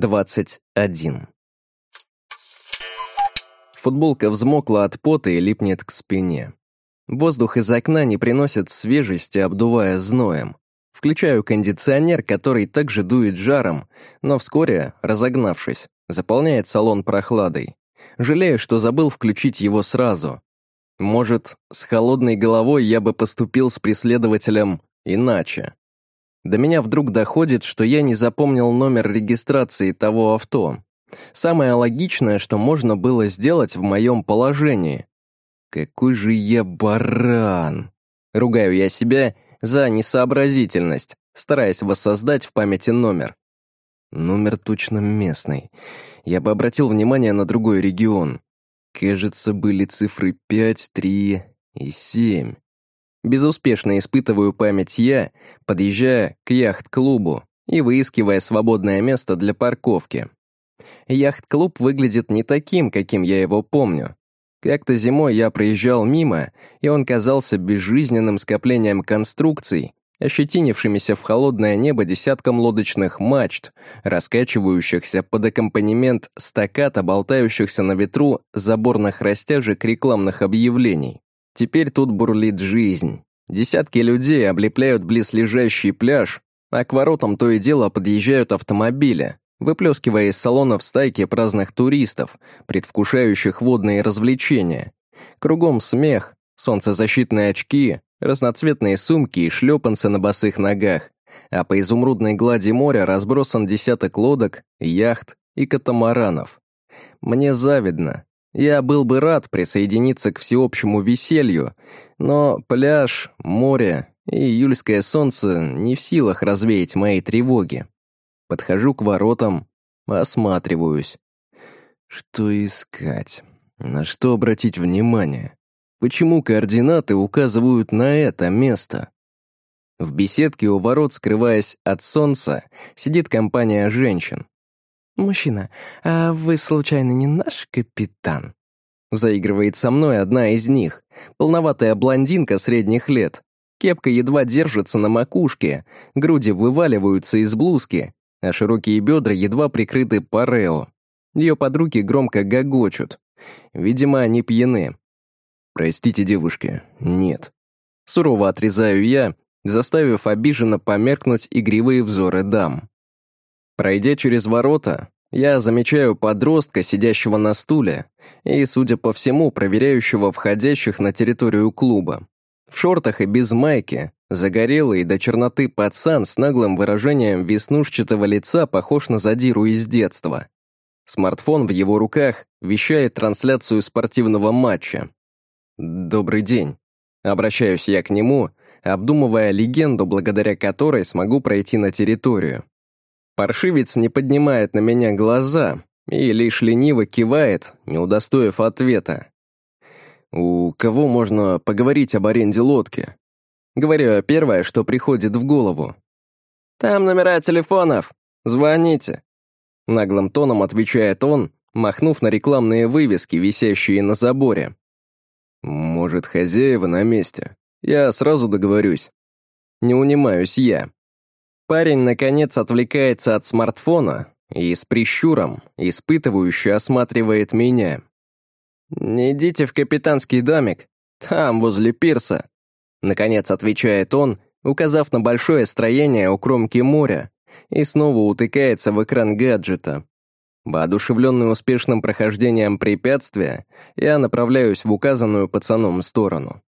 21. Футболка взмокла от пота и липнет к спине. Воздух из окна не приносит свежести, обдувая зноем. Включаю кондиционер, который также дует жаром, но вскоре, разогнавшись, заполняет салон прохладой. Жалею, что забыл включить его сразу. Может, с холодной головой я бы поступил с преследователем иначе. До меня вдруг доходит, что я не запомнил номер регистрации того авто. Самое логичное, что можно было сделать в моем положении. Какой же я баран! Ругаю я себя за несообразительность, стараясь воссоздать в памяти номер. Номер точно местный. Я бы обратил внимание на другой регион. Кажется, были цифры 5, 3 и 7. Безуспешно испытываю память я, подъезжая к яхт-клубу и выискивая свободное место для парковки. Яхт-клуб выглядит не таким, каким я его помню. Как-то зимой я проезжал мимо, и он казался безжизненным скоплением конструкций, ощетинившимися в холодное небо десятком лодочных мачт, раскачивающихся под аккомпанемент стаката, болтающихся на ветру заборных растяжек рекламных объявлений. Теперь тут бурлит жизнь. Десятки людей облепляют близлежащий пляж, а к воротам то и дело подъезжают автомобили, выплескивая из салонов стайки праздных туристов, предвкушающих водные развлечения. Кругом смех, солнцезащитные очки, разноцветные сумки и шлепанцы на босых ногах, а по изумрудной глади моря разбросан десяток лодок, яхт и катамаранов. Мне завидно. Я был бы рад присоединиться к всеобщему веселью, но пляж, море и июльское солнце не в силах развеять мои тревоги. Подхожу к воротам, осматриваюсь. Что искать? На что обратить внимание? Почему координаты указывают на это место? В беседке у ворот, скрываясь от солнца, сидит компания женщин. «Мужчина, а вы случайно не наш капитан?» Заигрывает со мной одна из них, полноватая блондинка средних лет. Кепка едва держится на макушке, груди вываливаются из блузки, а широкие бедра едва прикрыты парео. Ее подруги громко гогочут. Видимо, они пьяны. «Простите, девушки, нет». Сурово отрезаю я, заставив обиженно померкнуть игривые взоры дам. Пройдя через ворота, я замечаю подростка, сидящего на стуле, и, судя по всему, проверяющего входящих на территорию клуба. В шортах и без майки, загорелый до черноты пацан с наглым выражением веснушчатого лица похож на задиру из детства. Смартфон в его руках вещает трансляцию спортивного матча. «Добрый день». Обращаюсь я к нему, обдумывая легенду, благодаря которой смогу пройти на территорию. Паршивец не поднимает на меня глаза и лишь лениво кивает, не удостоив ответа. «У кого можно поговорить об аренде лодки?» Говорю первое, что приходит в голову. «Там номера телефонов. Звоните». Наглым тоном отвечает он, махнув на рекламные вывески, висящие на заборе. «Может, хозяева на месте? Я сразу договорюсь». Не унимаюсь я. Парень, наконец, отвлекается от смартфона и с прищуром, испытывающе осматривает меня. «Не идите в капитанский домик, там, возле пирса», наконец отвечает он, указав на большое строение у кромки моря, и снова утыкается в экран гаджета. Воодушевленный успешным прохождением препятствия, я направляюсь в указанную пацаном сторону.